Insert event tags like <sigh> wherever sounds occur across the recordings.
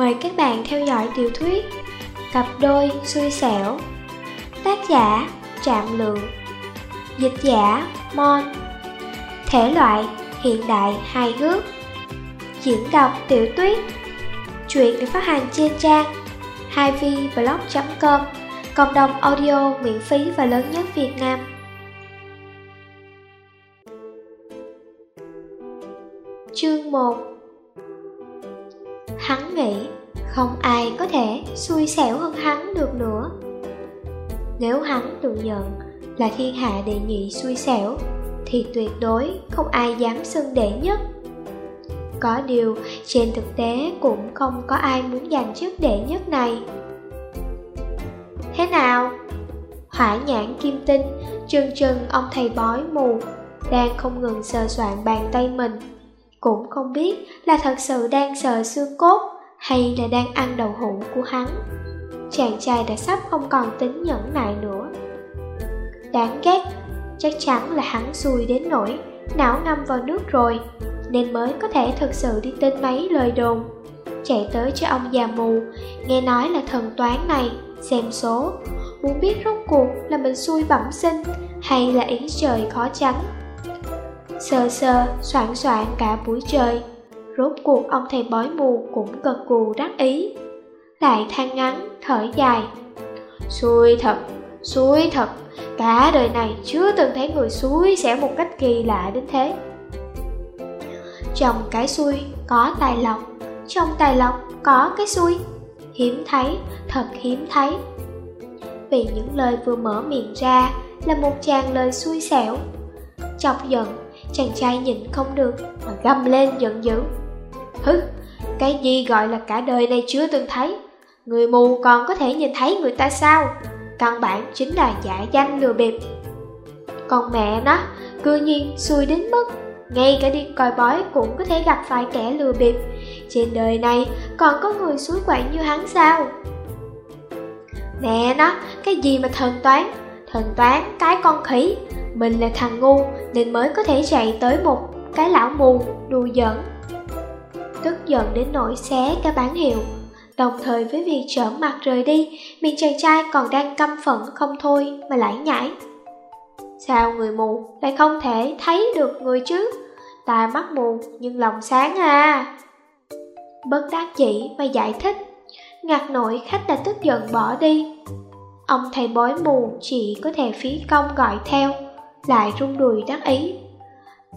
Mời các bạn theo dõi tiểu thuyết Cặp đôi xui xẻo, Tác giả Trạm Lượng, Dịch giả Mon. Thể loại hiện đại hài hước, Diễn đọc tiểu tuyết Chuyện được phát hành trên trang 2vblog.com Cộng đồng audio miễn phí và lớn nhất Việt Nam. Chương 1 nghĩ không ai có thể xui xẻo hơn hắn được nữa. Nếu hắn tự nhận là thiên hạ đệ nhị xui xẻo Thì tuyệt đối không ai dám xưng đệ nhất. Có điều trên thực tế cũng không có ai muốn giành chức đệ nhất này. Thế nào? Hỏa nhãn kim tinh, chừng chừng ông thầy bói mù Đang không ngừng sờ soạn bàn tay mình. Cũng không biết là thật sự đang sờ xương cốt hay là đang ăn đầu hũ của hắn? Chàng trai đã sắp không còn tính nhẫn nại nữa. Đáng ghét, chắc chắn là hắn xui đến nỗi não ngâm vào nước rồi, nên mới có thể thực sự đi tin mấy lời đồn. Chạy tới cho ông già mù, nghe nói là thần toán này, xem số. Muốn biết rốt cuộc là mình xui bẩm sinh hay là ý trời khó tránh sờ sờ soạn soạn cả buổi trời Rốt cuộc ông thầy bói mù cũng gật gù đắc ý. Lại than ngắn, thở dài. Xui thật, xui thật Cả đời này chưa từng thấy người xui sẽ một cách kỳ lạ đến thế. Trong cái xui có tài lộc Trong tài lộc có cái xui. Hiếm thấy, thật hiếm thấy. Vì những lời vừa mở miệng ra Là một chàng lời xui xẻo. Chọc giận, chàng trai nhìn không được Mà gầm lên giận dữ. Hứ, cái gì gọi là cả đời này chưa từng thấy? Người mù còn có thể nhìn thấy người ta sao? Căn bản chính là giả danh lừa bịp. Còn mẹ nó, cư nhiên xui đến mức Ngay cả đi coi bói cũng có thể gặp phải kẻ lừa bịp. Trên đời này còn có người suối quậy như hắn sao? Mẹ nó, cái gì mà thần toán? Thần toán, cái con khỉ. Mình là thằng ngu nên mới có thể chạy tới một cái lão mù đùa giỡn tức giận đến nỗi xé cả bán hiệu. Đồng thời với việc trở mặt rời đi, miệng chàng trai còn đang căm phẫn không thôi mà lải nhải. Sao người mù lại không thể thấy được người chứ? Ta mắt mù nhưng lòng sáng à. Bất đắc dĩ mà giải thích, ngặt nổi khách đã tức giận bỏ đi. Ông thầy bói mù chỉ có thể phí công gọi theo, lại rung đùi đắc ý.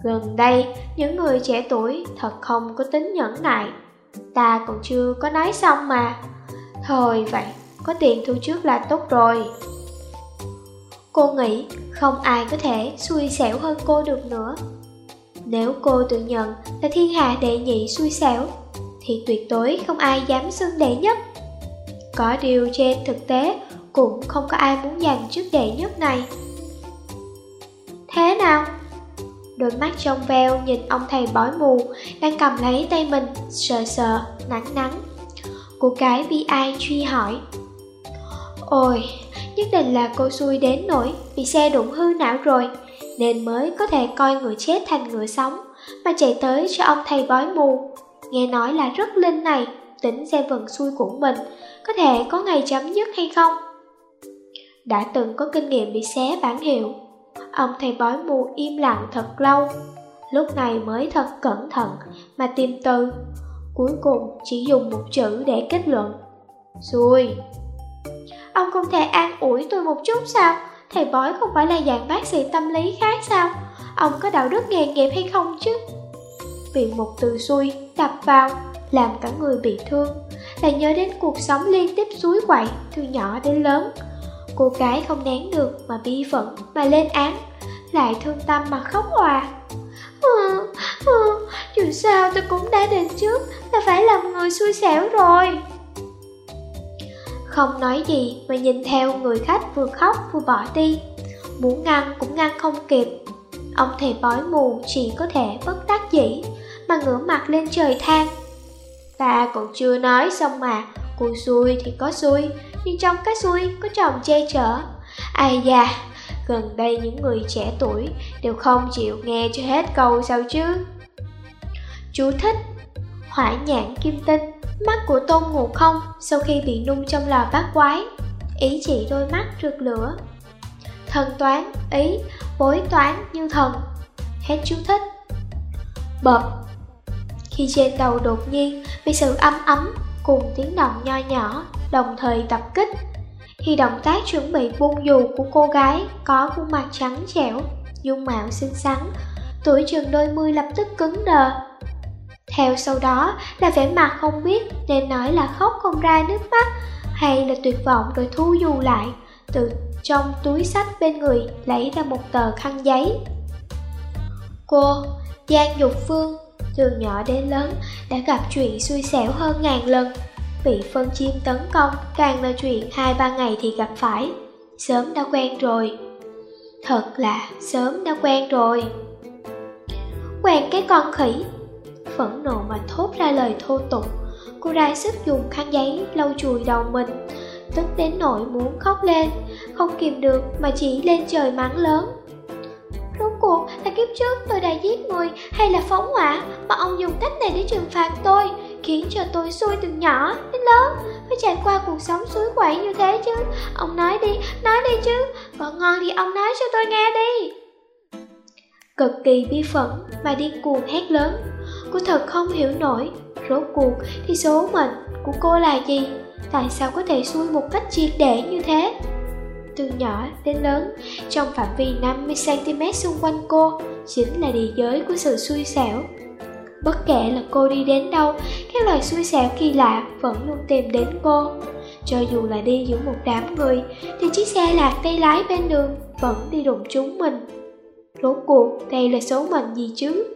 Gần đây, những người trẻ tuổi thật không có tính nhẫn nại. Ta còn chưa có nói xong mà. Thôi vậy, có tiền thu trước là tốt rồi. Cô nghĩ không ai có thể xui xẻo hơn cô được nữa. Nếu cô tự nhận là thiên hạ đệ nhị xui xẻo Thì tuyệt đối không ai dám xưng đệ nhất. Có điều trên thực tế cũng không có ai muốn giành chức đệ nhất này. Thế nào? Đôi mắt trong veo nhìn ông thầy bói mù Đang cầm lấy tay mình Sờ sờ, nắng nắng. Cô cái bi ai truy hỏi. Ôi, nhất định là cô xui đến nỗi Bị xe đụng hư não rồi Nên mới có thể coi người chết thành người sống Mà chạy tới cho ông thầy bói mù. Nghe nói là rất linh này Tính xe vận xui của mình Có thể có ngày chấm dứt hay không. Đã từng có kinh nghiệm bị xé bản hiệu. Ông thầy bói mù im lặng thật lâu. Lúc này mới thật cẩn thận mà tìm từ. Cuối cùng chỉ dùng một chữ để kết luận. Xui! Ông không thể an ủi tôi một chút sao? Thầy bói không phải là dạng bác sĩ tâm lý khác sao? Ông có đạo đức nghề nghiệp hay không chứ? Vì một từ xui đập vào, Làm cả người bị thương. Lại nhớ đến cuộc sống liên tiếp suối quậy Từ nhỏ đến lớn. Cô gái không nén được mà bi phận mà lên án Lại thương tâm mà khóc hòa ừ, ờ, ừ, ờ, Dù sao tôi cũng đã định trước là phải làm người xui xẻo rồi. Không nói gì mà nhìn theo người khách vừa khóc vừa bỏ đi. Muốn ngăn cũng ngăn không kịp. Ông thầy bói mù chỉ có thể bất đắc dĩ Mà ngửa mặt lên trời than. Ta còn chưa nói xong mà Cô xui thì có xui nhưng trong cái xui có chồng che chở. Ai da, gần đây những người trẻ tuổi đều không chịu nghe cho hết câu sao chứ. Chú thích Hỏa nhãn kim tinh, Mắt của Tôn ngủ Không sau khi bị nung trong lò bát quái, ý chỉ đôi mắt rực lửa. Thần toán, ý, bối toán như thần. Hết chú thích. Bập Khi trên đầu đột nhiên bị sự âm ấm cùng tiếng động nho nhỏ đồng thời tập kích thì động tác chuẩn bị buông dù của cô gái có khuôn mặt trắng trẻo, dung mạo xinh xắn, tuổi chừng đôi mươi lập tức cứng đờ. Theo sau đó là vẻ mặt không biết nên nói là khóc không ra nước mắt hay là tuyệt vọng rồi thu dù lại, từ trong túi sách bên người lấy ra một tờ khăn giấy. Cô, Giang Dục Phương, từ nhỏ đến lớn đã gặp chuyện xui xẻo hơn ngàn lần. Bị phân chim tấn công, càng là chuyện hai ba ngày thì gặp phải. Sớm đã quen rồi. Thật là sớm đã quen rồi. Quen cái con khỉ. Phẫn nộ mà thốt ra lời thô tục. Cô ra sức dùng khăn giấy lau chùi đầu mình. Tức đến nỗi muốn khóc lên. Không kìm được mà chỉ lên trời mắng lớn. Rốt cuộc là kiếp trước tôi đã giết người, hay là phóng hỏa, mà ông dùng cách này để trừng phạt tôi, khiến cho tôi xui từ nhỏ đến lớn. Phải trải qua cuộc sống suối quẩy như thế chứ. Ông nói đi nói đi chứ. Còn ngon thì ông nói cho tôi nghe đi. Cực kỳ bi phẫn mà điên cuồng hét lớn. Cô thật không hiểu nổi. Rốt cuộc thì số mệnh của cô là gì? Tại sao có thể xui một cách triệt để như thế? Từ nhỏ đến lớn trong phạm vi 50cm xung quanh cô chính là địa giới của sự xui xẻo Bất kể là cô đi đến đâu, các loài xui xẻo kỳ lạ vẫn luôn tìm đến cô. Cho dù là đi giữa một đám người, thì chiếc xe lạc tay lái bên đường vẫn đi đụng chúng mình. Rốt cuộc đây là số mệnh gì chứ?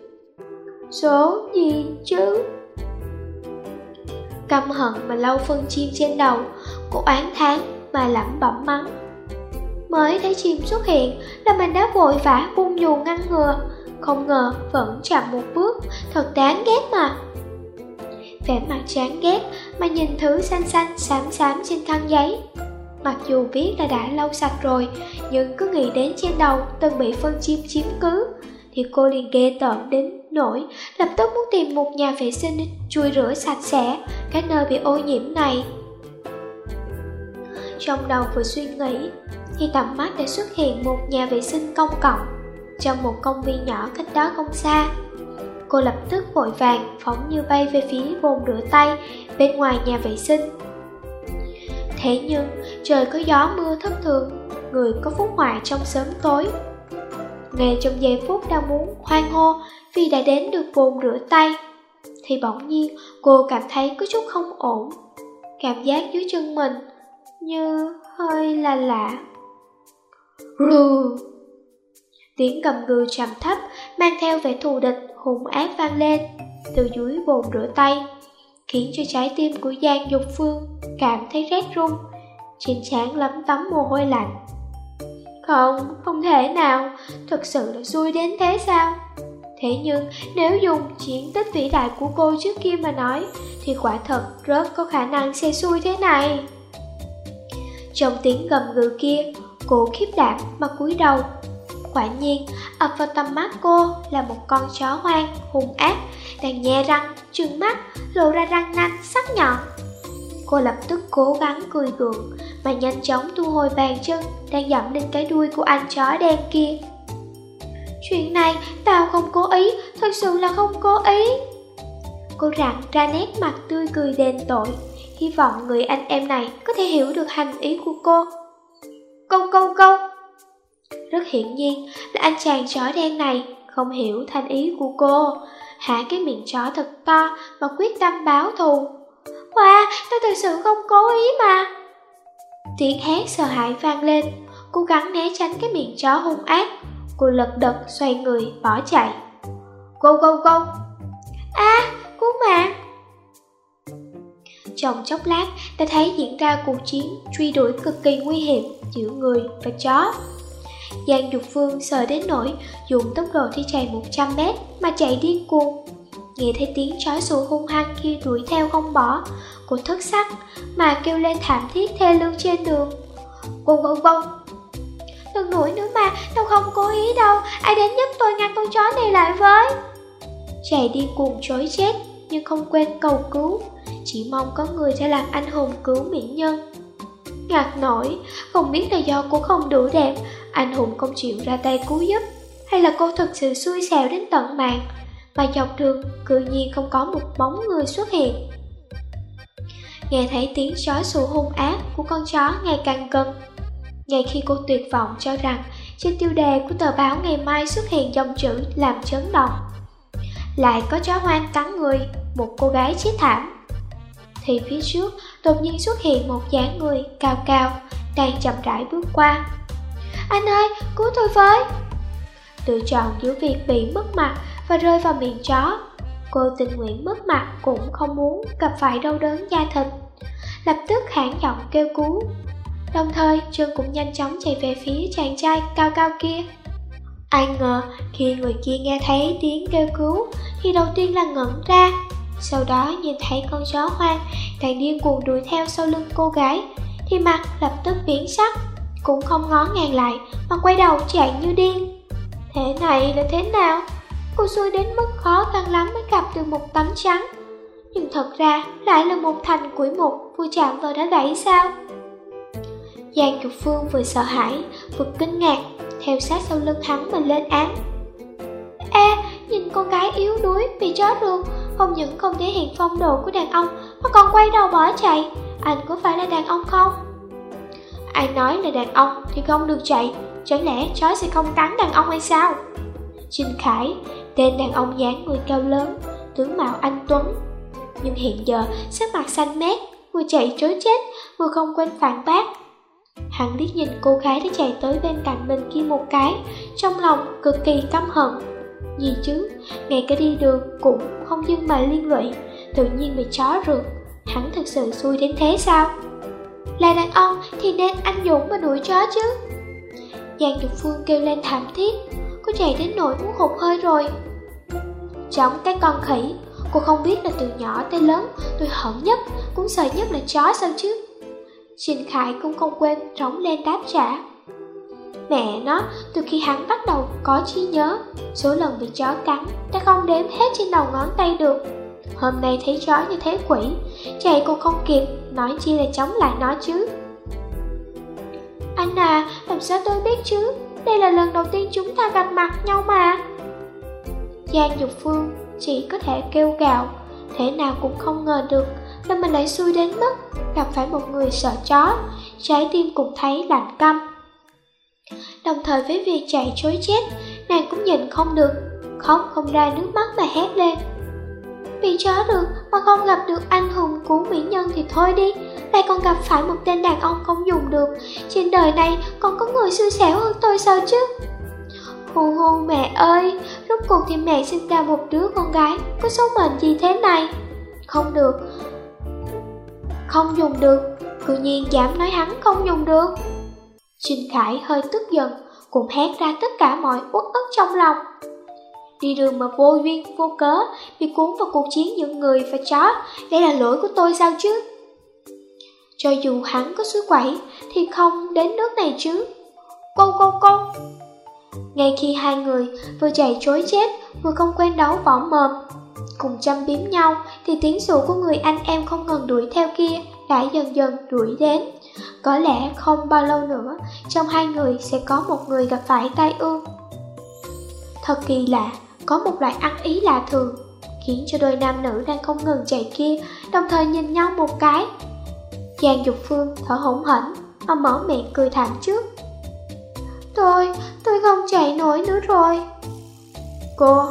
Số gì chứ? Căm hận mà lau phân chim trên đầu, cô oán tháng mà lẩm bẩm mắng. Mới thấy chim xuất hiện là mình đã vội vã bung dù ngăn ngừa, không ngờ vẫn chậm một bước Thật đáng ghét mà. Vẻ mặt chán ghét Mà nhìn thứ xanh xanh xám xám trên khăn giấy. Mặc dù biết là đã lau sạch rồi Nhưng cứ nghĩ đến trên đầu Từng bị phân chim chiếm cứ Thì cô liền ghê tởm đến nỗi Lập tức muốn tìm một nhà vệ sinh Chui rửa sạch sẽ Cái nơi bị ô nhiễm này. Trong đầu vừa suy nghĩ Thì tầm mắt đã xuất hiện một nhà vệ sinh công cộng trong một công viên nhỏ cách đó không xa. Cô lập tức vội vàng phóng như bay về phía bồn rửa tay bên ngoài nhà vệ sinh. Thế nhưng trời có gió mưa thất thường, người có phúc họa trong sớm tối. Ngay trong giây phút đang muốn hoang hô vì đã đến được bồn rửa tay, thì bỗng nhiên cô cảm thấy có chút không ổn. Cảm giác dưới chân mình như hơi là lạ. Rù! Tiếng cầm gừ trầm thấp mang theo vẻ thù địch hùng ác vang lên từ dưới bồn rửa tay, khiến cho trái tim của Giang Dục Phương cảm thấy rét run, trên trán lấm tấm mồ hôi lạnh. Không, không thể nào, thật sự là xui đến thế sao? Thế nhưng nếu dùng chiến tích vĩ đại của cô trước kia mà nói Thì quả thật rất có khả năng sẽ xui thế này trong tiếng gầm gừ kia Cô khiếp đảm mà cúi đầu Quả nhiên, ập vào tầm mắt cô là một con chó hoang, hung ác, đang nhe răng, trừng mắt, lộ ra răng nanh, sắc nhọn. Cô lập tức cố gắng cười gượng, mà nhanh chóng thu hồi bàn chân, đang dẫm lên cái đuôi của anh chó đen kia. Chuyện này, tao không cố ý, thật sự là không cố ý. Cô rặn ra nét mặt tươi cười đền tội, hy vọng người anh em này có thể hiểu được hành ý của cô. Câu câu câu. Rất hiển nhiên là anh chàng chó đen này không hiểu thanh ý của cô. Hạ cái miệng chó thật to và quyết tâm báo thù. Wow, tôi thật sự không cố ý mà. Tiếng hét sợ hãi vang lên. Cố gắng né tránh cái miệng chó hung ác. Cô lật đật xoay người bỏ chạy. Go go go À, cứu mạng. Trong chốc lát ta thấy diễn ra cuộc chiến truy đuổi cực kỳ nguy hiểm giữa người và chó Giang Dục Phương sợ đến nỗi dùng tốc độ thi chạy 100 mét mà chạy điên cuồng. Nghe thấy tiếng chó sủa hung hăng khi đuổi theo không bỏ, cô thất sắc mà kêu lên thảm thiết thê lương trên đường. Vông vông vông. Đừng đuổi nữa mà, tao không cố ý đâu, ai đến giúp tôi ngăn con chó này lại với. Chạy điên cuồng chối chết, nhưng không quên cầu cứu, chỉ mong có người sẽ làm anh hùng cứu mỹ nhân. Ngạc nổi, không biết là do cô không đủ đẹp, anh hùng không chịu ra tay cứu giúp, hay là cô thực sự xui xẻo đến tận mạng, mà dọc đường cự nhiên không có một bóng người xuất hiện. Nghe thấy tiếng chó sủa hung ác của con chó ngày càng gần. Ngay khi cô tuyệt vọng cho rằng trên tiêu đề của tờ báo ngày mai xuất hiện dòng chữ làm chấn động. Lại có chó hoang cắn người, một cô gái chết thảm. Thì phía trước đột nhiên xuất hiện một dáng người cao cao, đang chậm rãi bước qua. Anh ơi, cứu tôi với! Lựa chọn giữa việc bị mất mặt và rơi vào miệng chó. Cô tình nguyện mất mặt cũng không muốn gặp phải đau đớn da thịt. Lập tức hãng giọng kêu cứu. Đồng thời, Trương cũng nhanh chóng chạy về phía chàng trai cao cao kia. Ai ngờ, khi người kia nghe thấy tiếng kêu cứu, thì đầu tiên là ngẩn ra. Sau đó nhìn thấy con chó hoang đang điên cuồng đuổi theo sau lưng cô gái, thì mặt lập tức biến sắc, cũng không ngó ngàng lại mà quay đầu chạy như điên. Thế này là thế nào? Cô xui đến mức khó khăn lắm mới gặp được một tấm trắng Nhưng thật ra lại là một thành quỷ mục vừa chạm vào đã gãy sao Giang Trục Phương vừa sợ hãi, vừa kinh ngạc Theo sát sau lưng hắn mà lên án Ê, nhìn con gái yếu đuối bị chó được không những không thể hiện phong độ của đàn ông Mà còn quay đầu bỏ chạy Anh có phải là đàn ông không? Ai nói là đàn ông thì không được chạy Chẳng lẽ chó sẽ không cắn đàn ông hay sao? Trình Khải, tên đàn ông dáng người cao lớn, tướng mạo anh Tuấn. Nhưng hiện giờ sắc mặt xanh mét, vừa chạy trối chết, vừa không quên phản bác. Hắn liếc nhìn cô gái đã chạy tới bên cạnh mình kia một cái, trong lòng cực kỳ căm hận. Gì chứ, ngay cả đi đường cũng không dưng mà liên lụy, tự nhiên bị chó rượt. Hắn thật sự xui đến thế sao? Là đàn ông thì nên anh dũng mà đuổi chó chứ. Giang Dục Phương kêu lên thảm thiết, Cô chạy đến nỗi muốn hụt hơi rồi. Giống cái con khỉ. Cô không biết là từ nhỏ tới lớn Tôi hận nhất, cũng sợ nhất là chó sao chứ? Trình Khải cũng không quên trống lên đáp trả. Mẹ nó, từ khi hắn bắt đầu có trí nhớ. Số lần bị chó cắn đã không đếm hết trên đầu ngón tay được. Hôm nay thấy chó như thế quỷ Chạy cô không kịp, nói chi là chống lại nó chứ. Anh à, làm sao tôi biết chứ? Đây là lần đầu tiên chúng ta gặp mặt nhau mà. Giang Dục Phương chỉ có thể kêu gào Thế nào cũng không ngờ được Là mình lại xui đến mức Gặp phải một người sợ chó. Trái tim cũng thấy lạnh căm. Đồng thời với việc chạy chối chết, Nàng cũng nhìn không được, Khóc không ra nước mắt mà hét lên. Bị chó được mà không gặp được anh hùng của mỹ nhân thì thôi đi, Lại còn gặp phải một tên đàn ông không dùng được. Trên đời này còn có người xui xẻo hơn tôi sao chứ? Hù hù mẹ ơi, Rốt cuộc thì mẹ sinh ra một đứa con gái Có số mệnh gì thế này? Không được, Không dùng được Tự nhiên dám nói hắn không dùng được. Trình Khải hơi tức giận Cũng hét ra tất cả mọi uất ức trong lòng Đi đường mà vô duyên, vô cớ, bị cuốn vào cuộc chiến giữa người và chó, đây là lỗi của tôi sao chứ? Cho dù hắn có suối quẩy, thì không đến nước này chứ. Cô cô cô! Ngay khi hai người vừa chạy trối chết, vừa không quen đấu võ mồm, cùng chăm biếm nhau, thì tiếng sủa của người anh em không ngừng đuổi theo kia đã dần dần đuổi đến. Có lẽ không bao lâu nữa, trong hai người sẽ có một người gặp phải tai ương. Thật kỳ lạ, có một loại ăn ý lạ thường, khiến cho đôi nam nữ đang không ngừng chạy kia đồng thời nhìn nhau một cái. Giang Dục Phương thở hổn hển mà mở miệng cười thảm trước. Tôi, tôi không chạy nổi nữa rồi. Cô,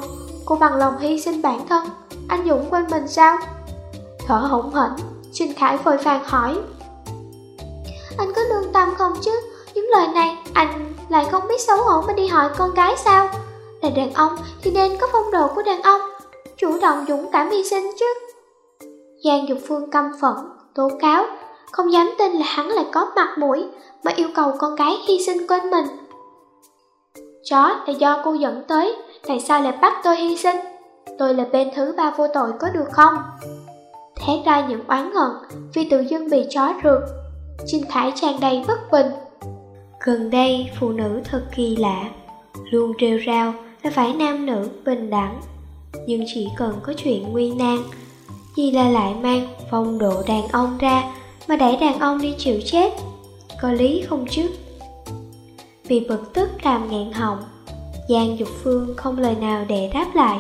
cô bằng lòng hy sinh bản thân, anh Dũng quên mình sao? Thở hổn hển, Trình Khải vội vàng hỏi. Anh có lương tâm không chứ? Những lời này anh lại không biết xấu hổ mà đi hỏi con gái sao? Là đàn ông thì nên có phong độ của đàn ông Chủ động dũng cảm hy sinh chứ Giang Dục Phương căm phẫn, tố cáo Không dám tin là hắn lại có mặt mũi Mà yêu cầu con gái hy sinh quên mình Chó là do cô dẫn tới Tại sao lại bắt tôi hy sinh Tôi là bên thứ ba vô tội có được không thế ra những oán hận Vì tự dưng bị chó rượt Trinh Khải tràn đầy bất bình. Gần đây, phụ nữ thật kỳ lạ, Luôn rêu rao là phải nam nữ bình đẳng. Nhưng chỉ cần có chuyện nguy nan gì là lại mang phong độ đàn ông ra Mà đẩy đàn ông đi chịu chết, Có lý không chứ? Vì bực tức làm ngạn họng, Giang Dục Phương không lời nào để đáp lại.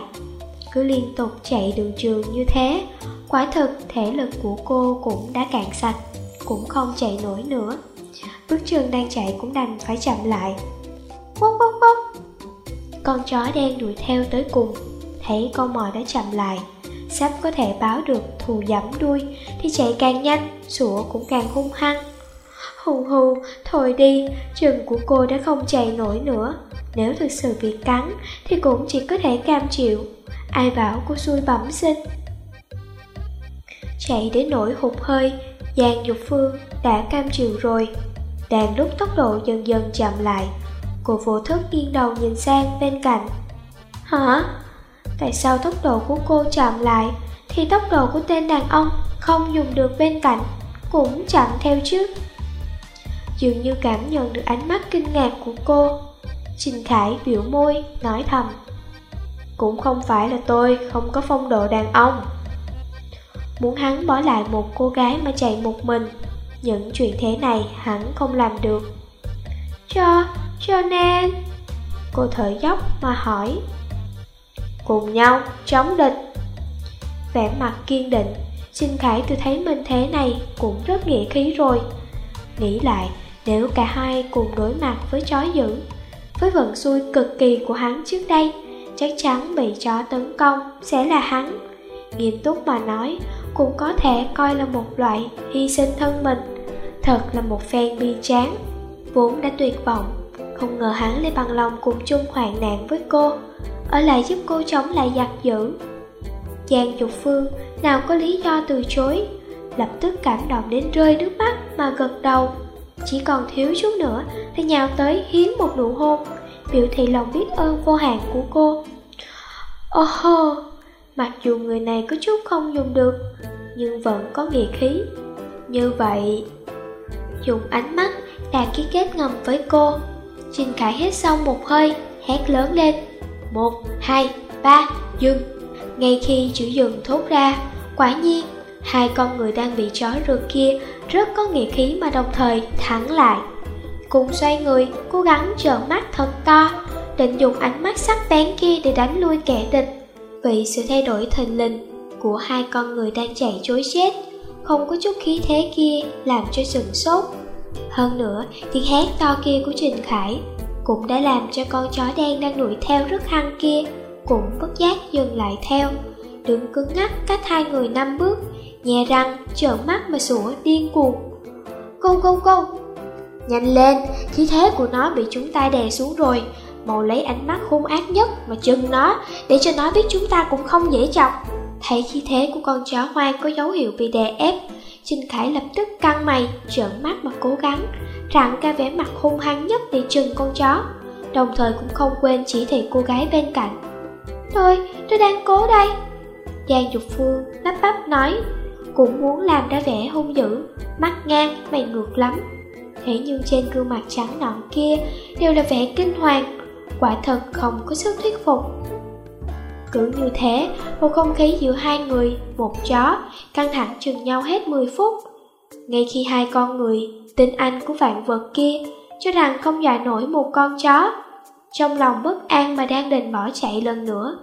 Cứ liên tục chạy đường trường như thế Quả thực thể lực của cô cũng đã cạn sạch Cũng không chạy nổi nữa. Bước chân đang chạy cũng đành phải chậm lại. Bốc bốc bốc Con chó đen đuổi theo tới cùng. Thấy con mồi đã chậm lại Sắp có thể báo được thù dẫm đuôi Thì chạy càng nhanh Sủa cũng càng hung hăng. Hù hù, thôi đi Chân của cô đã không chạy nổi nữa. Nếu thực sự bị cắn Thì cũng chỉ có thể cam chịu. Ai bảo cô xui bẩm sinh. Chạy đến nỗi hụt hơi Giang Dục Phương đã cam chịu rồi. Đang lúc tốc độ dần dần chậm lại Cô vô thức nghiêng đầu nhìn sang bên cạnh. Hả? Tại sao tốc độ của cô chậm lại Thì tốc độ của tên đàn ông không dùng được bên cạnh Cũng chậm theo chứ? Dường như cảm nhận được ánh mắt kinh ngạc của cô Trình Khải biểu môi, nói thầm. Cũng không phải là tôi không có phong độ đàn ông. Muốn hắn bỏ lại một cô gái mà chạy một mình Những chuyện thế này hắn không làm được. Cho, cho nên Cô thở dốc mà hỏi. Cùng nhau, chống địch. Vẻ mặt kiên định Xin Khải tôi thấy mình thế này cũng rất nghĩa khí rồi. Nghĩ lại, nếu cả hai cùng đối mặt với chó dữ Với vận xui cực kỳ của hắn trước đây Chắc chắn bị chó tấn công sẽ là hắn. Nghiêm túc mà nói cũng có thể coi là một loại hy sinh thân mình, Thật là một phen bi tráng. Vốn đã tuyệt vọng, Không ngờ hắn lại bằng lòng cùng chung hoạn nạn với cô, Ở lại giúp cô chống lại giặc dữ. Giang Dục Phương, nào có lý do từ chối, Lập tức cảm động đến rơi nước mắt mà gật đầu. Chỉ còn thiếu chút nữa thì nhào tới hiến một nụ hôn, Biểu thị lòng biết ơn vô hạn của cô. Ô hô Mặc dù người này có chút không dùng được Nhưng vẫn có nghĩa khí. Như vậy Dùng ánh mắt đạt ký kết ngầm với cô Trình Khải hết xong một hơi Hét lớn lên. Một, hai, ba, dừng. Ngay khi chữ dừng thốt ra Quả nhiên Hai con người đang bị chó rượt kia Rất có nghĩa khí mà đồng thời thẳng lại. Cùng xoay người Cố gắng trợn mắt thật to Định dùng ánh mắt sắc bén kia để đánh lui kẻ địch. Vì sự thay đổi thần linh của hai con người đang chạy chối chết Không có chút khí thế kia làm cho sừng sốt. Hơn nữa, tiếng hét to kia của Trình Khải Cũng đã làm cho con chó đen đang đuổi theo rất hăng kia Cũng bất giác dừng lại theo Đứng cứng ngắc cách hai người năm bước Nhè răng, trợn mắt mà sủa điên cuồng. Go go go Nhanh lên, khí thế của nó bị chúng ta đè xuống rồi Màu lấy ánh mắt hung ác nhất mà chừng nó Để cho nó biết chúng ta cũng không dễ chọc. Thấy khí thế của con chó hoang có dấu hiệu bị đè ép Trinh Khải lập tức căng mày, trợn mắt mà cố gắng Rặn ca vẻ mặt hung hăng nhất để chừng con chó Đồng thời cũng không quên chỉ thị cô gái bên cạnh. Tôi, tôi đang cố đây. Giang Dục Phương lắp bắp nói Cũng muốn làm ra vẻ hung dữ Mắt ngang, mày ngược lắm. Thế nhưng trên gương mặt trắng nõn kia Đều là vẻ kinh hoàng Quả thật không có sức thuyết phục cứ như thế, một không khí giữa hai người, một chó, căng thẳng chừng nhau hết 10 phút. Ngay khi hai con người, tin anh của vạn vật kia, cho rằng không dọa nổi một con chó, trong lòng bất an mà đang định bỏ chạy lần nữa,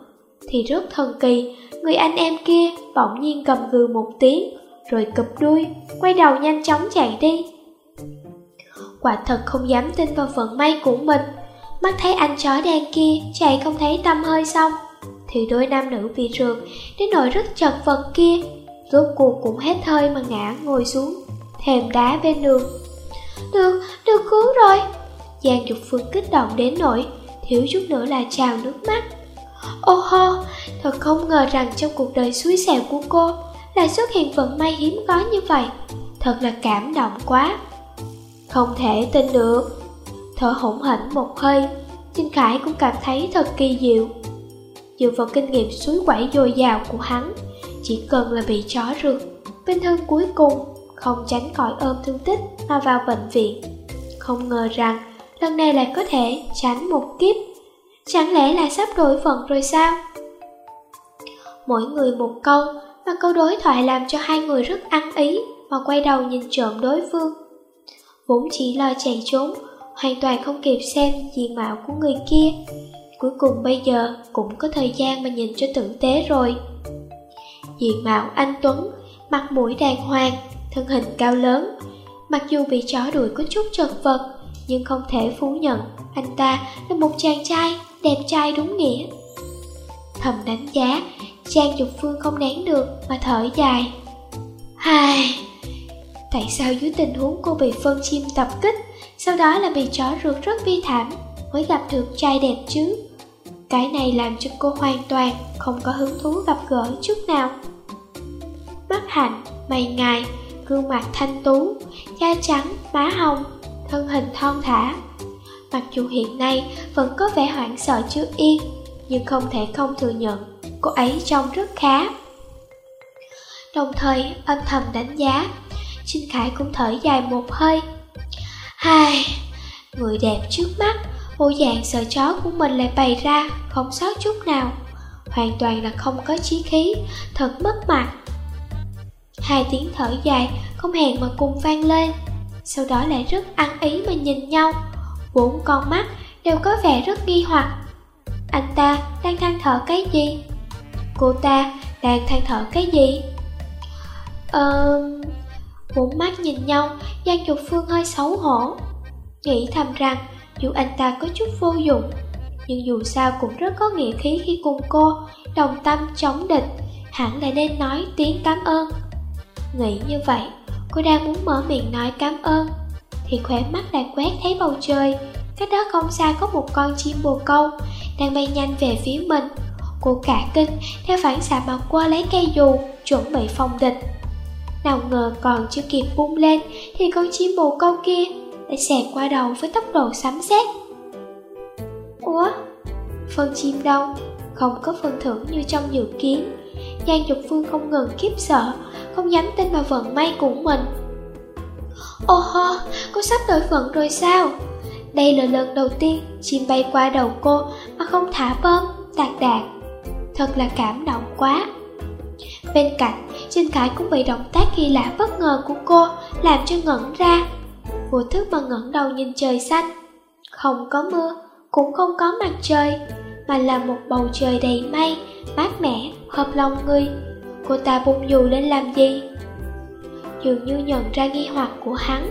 thì rất thần kỳ, người anh em kia bỗng nhiên cầm gừ một tiếng, rồi cụp đuôi, quay đầu nhanh chóng chạy đi. Quả thật không dám tin vào vận may của mình, mắt thấy anh chó đen kia chạy không thấy tâm hơi xong, thì đôi nam nữ bị rượt đến nỗi rất chật vật kia rốt cuộc cũng hết hơi mà ngã ngồi xuống thèm đá bên đường. Được được cứu rồi. Giang dục phương kích động đến nỗi thiếu chút nữa là trào nước mắt. Ô hô thật không ngờ rằng trong cuộc đời suối xẻo của cô lại xuất hiện vận may hiếm có như vậy. Thật là cảm động quá. Không thể tin được thở hổn hển một hơi Trinh Khải cũng cảm thấy thật kỳ diệu. Dựa vào kinh nghiệm suối quẩy dồi dào của hắn Chỉ cần là bị chó rượt Bên thân cuối cùng Không tránh khỏi ôm thương tích Mà vào bệnh viện. Không ngờ rằng lần này lại có thể tránh một kiếp. Chẳng lẽ là sắp đổi phận rồi sao? Mỗi người một câu mà câu đối thoại làm cho hai người rất ăn ý mà quay đầu nhìn trộm đối phương. Vốn chỉ lo chạy trốn, hoàn toàn không kịp xem diện mạo của người kia. Cuối cùng bây giờ cũng có thời gian mà nhìn cho tử tế rồi. Diện mạo anh Tuấn, mặt mũi đàng hoàng, thân hình cao lớn, mặc dù bị chó đuổi có chút chật vật, nhưng không thể phủ nhận anh ta là một chàng trai đẹp trai đúng nghĩa. Thầm đánh giá, Trang Dục Phương không nén được mà thở dài. Hai, tại sao dưới tình huống cô bị phân chim tập kích, sau đó là bị chó ruột rất bi thảm, mới gặp được trai đẹp chứ? Cái này làm cho cô hoàn toàn không có hứng thú gặp gỡ chút nào. Mắt hạnh, mày ngài, gương mặt thanh tú, da trắng, má hồng, thân hình thon thả. Mặc dù hiện nay vẫn có vẻ hoảng sợ chưa yên, nhưng không thể không thừa nhận cô ấy trông rất khá. Đồng thời âm thầm đánh giá, Trinh Khải cũng thở dài một hơi. Hai, người đẹp trước mắt, bộ dạng sợ chó của mình lại bày ra, không sót chút nào. Hoàn toàn là không có chí khí, thật mất mặt. Hai tiếng thở dài không hẹn mà cùng vang lên Sau đó lại rất ăn ý mà nhìn nhau Bốn con mắt đều có vẻ rất nghi hoặc Anh ta đang than thở cái gì? Cô ta đang than thở cái gì? Ờ... Bốn mắt nhìn nhau, Giang Dục Phương hơi xấu hổ. Nghĩ thầm rằng dù anh ta có chút vô dụng Nhưng dù sao cũng rất có nghĩa khí khi cùng cô Đồng tâm chống địch Hẳn lại nên nói tiếng cảm ơn. Nghĩ như vậy, cô đang muốn mở miệng nói cảm ơn Thì khỏe mắt lại quét thấy bầu trời. Cách đó không xa có một con chim bồ câu Đang bay nhanh về phía mình. Cô cả kinh, theo phản xạ mà qua lấy cây dù Chuẩn bị phòng địch. Nào ngờ còn chưa kịp bung lên Thì con chim bồ câu kia Đã xẹt qua đầu với tốc độ sấm sét Ủa? Phân chim đâu? Không có phần thưởng như trong dự kiến Giang Dục Phương không ngừng khiếp sợ Không dám tin vào vận may của mình Ô hô, cô sắp đổi vận rồi sao? Đây là lần đầu tiên chim bay qua đầu cô mà không thả bơm, tạc đạn Thật là cảm động quá Bên cạnh, Trinh Khải cũng bị động tác kỳ lạ bất ngờ của cô làm cho ngẩn ra. Vô thức mà ngẩng đầu nhìn trời xanh. Không có mưa, cũng không có mặt trời Mà là một bầu trời đầy mây, mát mẻ, hợp lòng người. Cô ta bung dù lên làm gì? Dường như nhận ra nghi hoặc của hắn.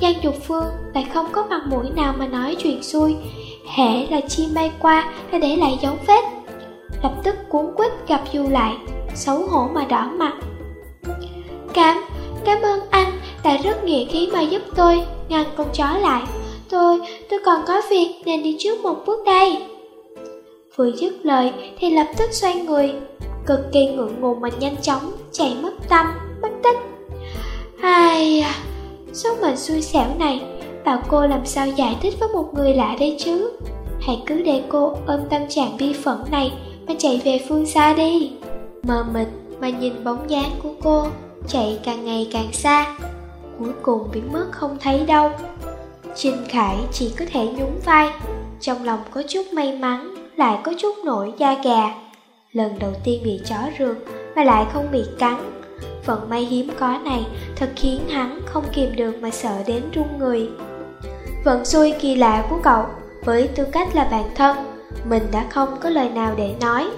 Giang Dục Phương lại không có mặt mũi nào mà nói chuyện xui. Hễ là chim bay qua đã để lại dấu vết. Lập tức cuốn quýt gặp dù lại Xấu hổ mà đỏ mặt. Cảm, cảm ơn anh đã rất nghĩa khí mà giúp tôi Ngăn con chó lại Tôi, tôi còn có việc nên đi trước một bước đây Vừa dứt lời thì lập tức xoay người cực kỳ ngượng ngùng mà nhanh chóng chạy mất tâm, mất tích. Ai số mệnh xui xẻo này, bảo cô làm sao giải thích với một người lạ đây chứ? Hãy cứ để cô ôm tâm trạng bi phẫn này mà chạy về phương xa đi. Mờ mịt mà nhìn bóng dáng của cô chạy càng ngày càng xa, cuối cùng biến mất không thấy đâu. Trinh Khải chỉ có thể nhún vai, trong lòng có chút may mắn, lại có chút nổi da gà. Lần đầu tiên bị chó rượt mà lại không bị cắn Vận may hiếm có này thật khiến hắn không kìm được mà sợ đến run người Vận xui kỳ lạ của cậu Với tư cách là bạn thân Mình đã không có lời nào để nói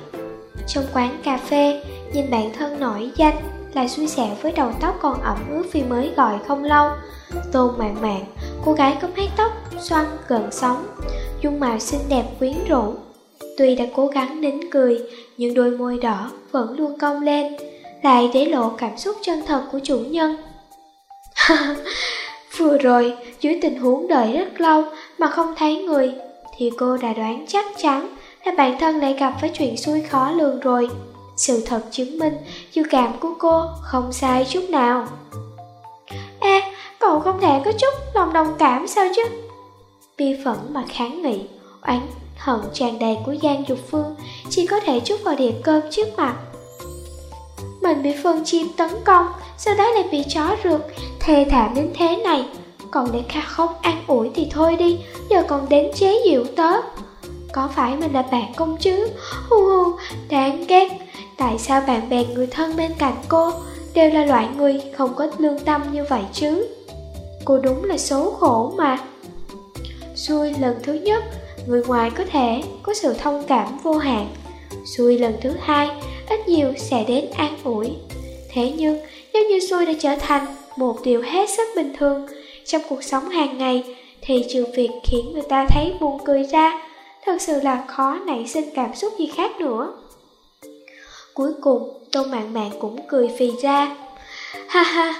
Trong quán cà phê Nhìn bạn thân nổi danh lại xui xẻo với đầu tóc còn ẩm ướt vì mới gọi không lâu Tôn mạng mạng Cô gái có mái tóc xoăn gần sóng Dung mạo xinh đẹp quyến rũ Tuy đã cố gắng nín cười, nhưng đôi môi đỏ vẫn luôn cong lên, lại để lộ cảm xúc chân thật của chủ nhân. <laughs> Vừa rồi, dưới tình huống đợi rất lâu mà không thấy người, thì cô đã đoán chắc chắn là bản thân lại gặp phải chuyện xui khó lường rồi. Sự thật chứng minh dự cảm của cô không sai chút nào. Ê, cậu không thể có chút lòng đồng cảm sao chứ? Bi phẫn mà kháng nghị, oán hận tràn đầy của Giang Dục Phương chỉ có thể chút vào điểm cơm trước mặt. Mình bị phân chim tấn công, sau đó lại bị chó rượt, thê thảm đến thế này. Còn để khá không an ủi thì thôi đi, giờ còn đến chế diệu tớ. Có phải mình là bạn công chứ? Hù hù, đáng ghét, tại sao bạn bè người thân bên cạnh cô đều là loại người không có lương tâm như vậy chứ? Cô đúng là số khổ mà. Xui lần thứ nhất, người ngoài có thể có sự thông cảm vô hạn. Xui lần thứ hai, ít nhiều sẽ đến an ủi. Thế nhưng, nếu như xui đã trở thành một điều hết sức bình thường trong cuộc sống hàng ngày, thì trừ việc khiến người ta thấy buồn cười ra, thật sự là khó nảy sinh cảm xúc gì khác nữa. Cuối cùng, Tô Mạn Mạn cũng cười phì ra. Ha ha,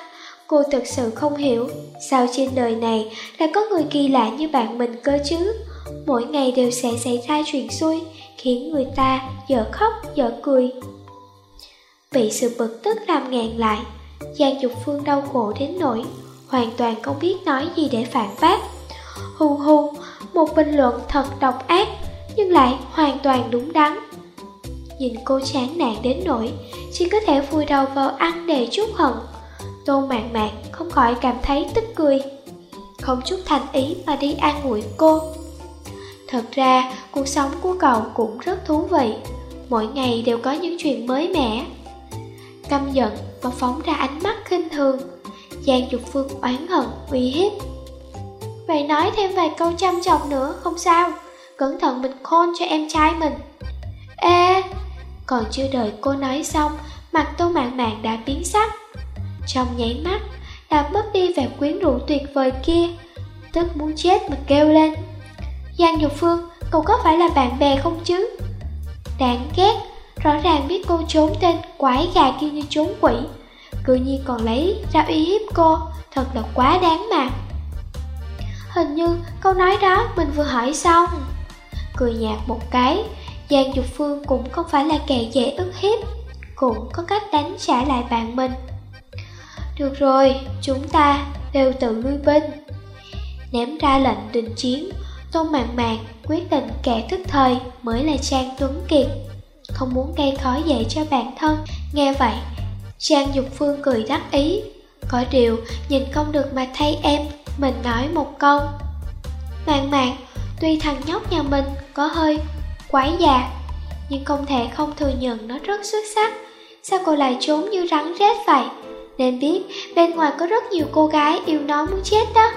cô thật sự không hiểu, sao trên đời này lại có người kỳ lạ như bạn mình cơ chứ? Mỗi ngày đều sẽ xảy ra chuyện xui, khiến người ta dở khóc dở cười. Bị sự bực tức làm ngàn lại, Giang Dục Phương đau khổ đến nỗi hoàn toàn không biết nói gì để phản bác. Hù hù, một bình luận thật độc ác, nhưng lại hoàn toàn đúng đắn. Nhìn cô chán nản đến nỗi Chỉ có thể vùi đầu vào ăn để chút hận. Tôn mạn mạn không khỏi cảm thấy tức cười. Không chút thành ý mà đi an ủi cô. Thật ra cuộc sống của cậu cũng rất thú vị. Mỗi ngày đều có những chuyện mới mẻ. Căm giận và phóng ra ánh mắt khinh thường. Giang Dục Phương oán hận, uy hiếp. Vậy nói thêm vài câu chăm chọc nữa không sao. Cẩn thận mình khôn cho em trai mình. Ê, còn chưa đợi cô nói xong, mặt tô mạn mạn đã biến sắc. Trong nháy mắt, đã mất đi vẻ quyến rũ tuyệt vời kia, tức muốn chết mà kêu lên. Giang Nhục Phương, cậu có phải là bạn bè không chứ? Đáng ghét, rõ ràng biết cô trốn tên quái gà kia như trốn quỷ, cư nhiên còn lấy ra uy hiếp cô, thật là quá đáng mà. Hình như câu nói đó mình vừa hỏi xong. Cười nhạt một cái, Giang Dục Phương cũng không phải là kẻ dễ ức hiếp Cũng có cách đánh trả lại bạn mình. Được rồi, chúng ta đều tự lui binh. Ném ra lệnh đình chiến Tôn Mạn Mạn quyết định kẻ thức thời mới là Trang Tuấn Kiệt. Không muốn gây khó dễ cho bản thân. Nghe vậy, Trang Dục Phương cười đắc ý. Có điều, nhìn không được mà thay em Mình nói một câu. Mạn Mạn, tuy thằng nhóc nhà mình có hơi quái già Nhưng không thể không thừa nhận nó rất xuất sắc. Sao cô lại trốn như rắn rết vậy? Nên biết bên ngoài có rất nhiều cô gái yêu nó muốn chết đó.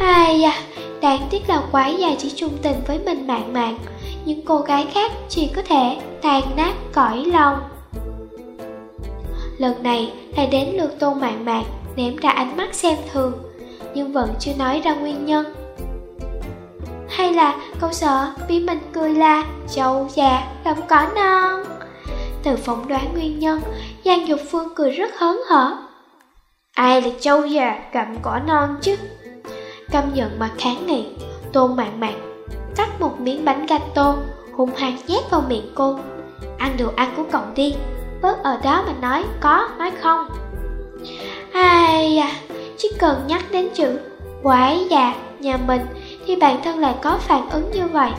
Ai da, đáng tiếc là quái già chỉ trung tình với mình mạng mạng. Những cô gái khác chỉ có thể tàn nát cõi lòng. Lần này lại đến lượt tôn mạng mạng ném ra ánh mắt xem thường. Nhưng vẫn chưa nói ra nguyên nhân hay là cậu sợ vì mình cười là Châu già gặm cỏ non. Từ phỏng đoán nguyên nhân, Giang Dục Phương cười rất hớn hở. Ai là châu già gặm cỏ non chứ? Căm giận mà kháng nghị, Tôn mạn mạn, Cắt một miếng bánh gato hung hăng nhét vào miệng cô. Ăn đồ ăn của cậu đi, Bớt ở đó mà nói có, nói không. Ai à Chỉ cần nhắc đến chữ Quái già nhà mình thì bản thân lại có phản ứng như vậy.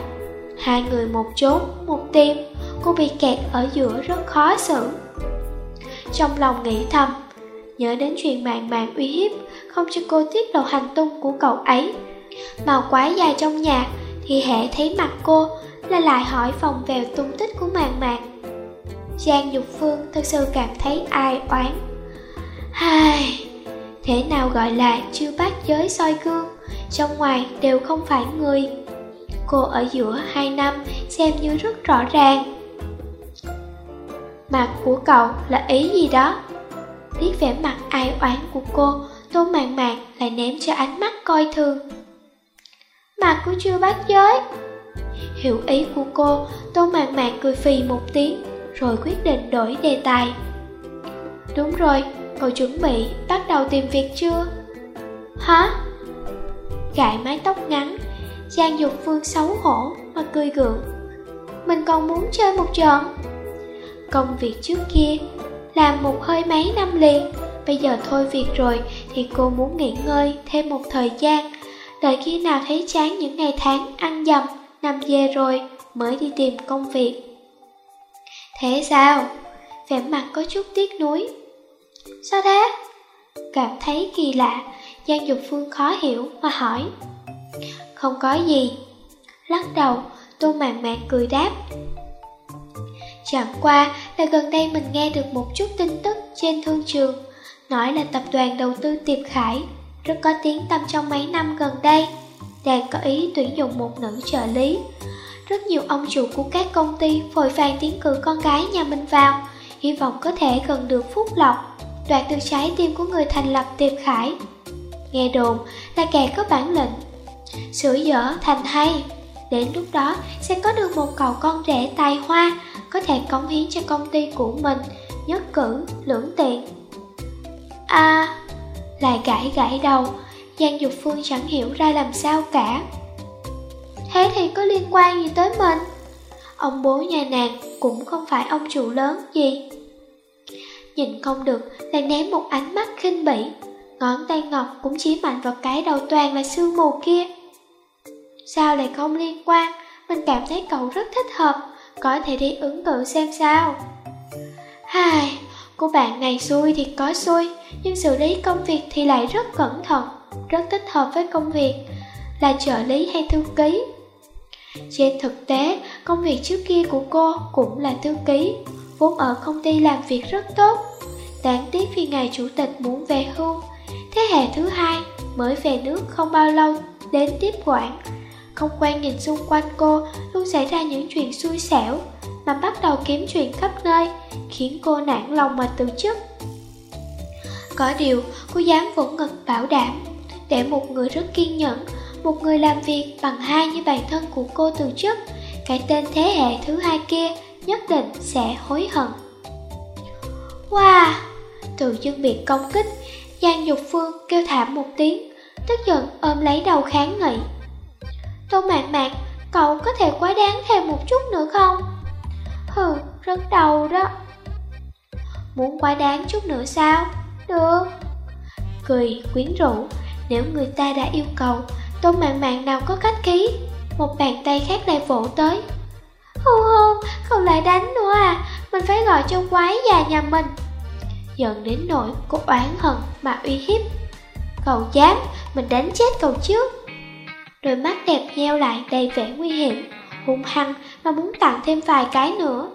Hai người một chốn, một tim, cô bị kẹt ở giữa rất khó xử. Trong lòng nghĩ thầm, nhớ đến chuyện mạng mạng uy hiếp, không cho cô tiết lộ hành tung của cậu ấy. Mà quá dài trong nhà, thì hệ thấy mặt cô là lại hỏi phòng vèo tung tích của mạng mạng. Giang Dục Phương thật sự cảm thấy ai oán. Hai, thế nào gọi là chưa bắt giới soi gương? Trong ngoài đều không phải người. Cô ở giữa hai năm xem như rất rõ ràng. Mặt của cậu là ý gì đó? Biết vẻ mặt ai oán của cô, Tô màng màng lại ném cho ánh mắt coi thường. Mặt của chưa bác giới. Hiểu ý của cô, Tô màng màng cười phì một tiếng, rồi quyết định đổi đề tài. Đúng rồi, cậu chuẩn bị bắt đầu tìm việc chưa? Hả? Gại mái tóc ngắn, Giang Dục Phương xấu hổ mà cười gượng. Mình còn muốn chơi một trận. Công việc trước kia, Làm một hơi mấy năm liền. Bây giờ thôi việc rồi Thì cô muốn nghỉ ngơi thêm một thời gian. Đợi khi nào thấy chán những ngày tháng ăn dầm, Nằm về rồi Mới đi tìm công việc. Thế sao? Vẻ mặt có chút tiếc nuối. Sao thế? Cảm thấy kỳ lạ. Giang Dục Phương khó hiểu mà hỏi Không có gì Lắc đầu, Tô Mạn Mạn cười đáp Chẳng qua là gần đây mình nghe được một chút tin tức trên thương trường, nói là tập đoàn đầu tư Tiệp Khải rất có tiếng tăm trong mấy năm gần đây, đang có ý tuyển dụng một nữ trợ lý. Rất nhiều ông chủ của các công ty vội vàng tiến cử con gái nhà mình vào, hy vọng có thể gần được phúc lộc, đoạt được trái tim của người thành lập Tiệp Khải. Nghe đồn là kẻ có bản lĩnh. Sửa dở thành hay. Đến lúc đó sẽ có được một cậu con rể tài hoa Có thể cống hiến cho công ty của mình Nhất cử, lưỡng tiện. À, lại gãi gãi đầu Giang Dục Phương chẳng hiểu ra làm sao cả. Thế thì có liên quan gì tới mình? Ông bố nhà nàng cũng không phải ông chủ lớn gì. Nhìn không được lại ném một ánh mắt khinh bỉ. Ngón tay ngọc cũng chỉ mạnh vào cái đầu toàn là sương mù kia. Sao lại không liên quan? Mình cảm thấy cậu rất thích hợp Có thể đi ứng cử xem sao. Hai, cô bạn này xui thì có xui Nhưng xử lý công việc thì lại rất cẩn thận Rất thích hợp với công việc. Là trợ lý hay thư ký? Trên thực tế, công việc trước kia của cô cũng là thư ký Vốn ở công ty làm việc rất tốt. Đáng tiếc vì ngày chủ tịch muốn về hưu Thế hệ thứ hai mới về nước không bao lâu, đến tiếp quản. Không quen nhìn xung quanh cô, Luôn xảy ra những chuyện xui xẻo, Mà bắt đầu kiếm chuyện khắp nơi, Khiến cô nản lòng mà từ chức. Có điều, cô dám vững ngực bảo đảm, Để một người rất kiên nhẫn, Một người làm việc bằng hai như bản thân của cô từ chức, Cái tên thế hệ thứ hai kia Nhất định sẽ hối hận. Wow! Từ chân bị công kích Giang Dục Phương kêu thảm một tiếng Tức giận ôm lấy đầu kháng nghị. Tô mạn mạn, cậu có thể quá đáng thêm một chút nữa không? Hừ, rất đầu đó. Muốn quá đáng chút nữa sao? Được. Cười quyến rũ. Nếu người ta đã yêu cầu Tô mạn mạn nào có cách khí? Một bàn tay khác lại vỗ tới. Hô hô, không lại đánh nữa à? Mình phải gọi cho quái già nhà mình. Giận đến nỗi cô oán hận mà uy hiếp. Cậu dám, mình đánh chết cậu trước. Đôi mắt đẹp nheo lại đầy vẻ nguy hiểm Hung hăng mà muốn tặng thêm vài cái nữa.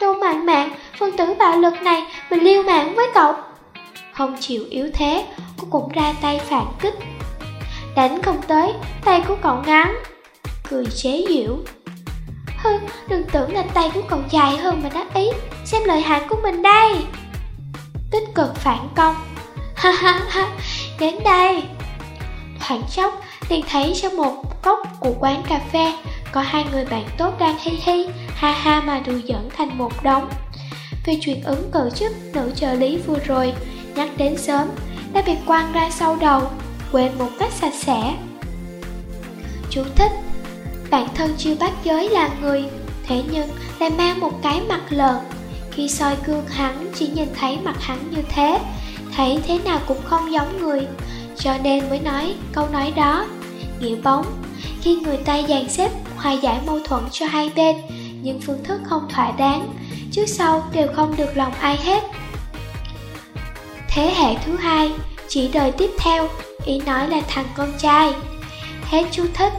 Tô mạng mạng, phân tử bạo lực này Mình liêu mạng với cậu. Không chịu yếu thế Cô cũng ra tay phản kích. Đánh không tới, tay của cậu ngắn. Cười chế giễu. Hừ, đừng tưởng là tay của cậu dài hơn mà đáp ý. Xem lời hại của mình đây. Tích cực phản công Ha ha ha, đến đây Thoảng chốc liền thấy trong một góc của quán cà phê có hai người bạn tốt đang hi hi, ha ha mà đùa giỡn thành một đống. về chuyện ứng cử chức nữ trợ lý vừa rồi, nhắc đến sớm, đã bị quăng ra sau đầu, quên một cách sạch sẽ. Chú thích Bản thân chưa bắt giới là người, thế nhưng lại mang một cái mặt lợn. Khi soi gương hắn chỉ nhìn thấy mặt hắn như thế, thấy thế nào cũng không giống người, cho nên mới nói câu nói đó. Nghĩa bóng Khi người ta dàn xếp hòa giải mâu thuẫn cho hai bên Nhưng phương thức không thỏa đáng. Trước sau đều không được lòng ai hết. Thế hệ thứ hai Chỉ đời tiếp theo Ý nói là thằng con trai. Hết chú thích.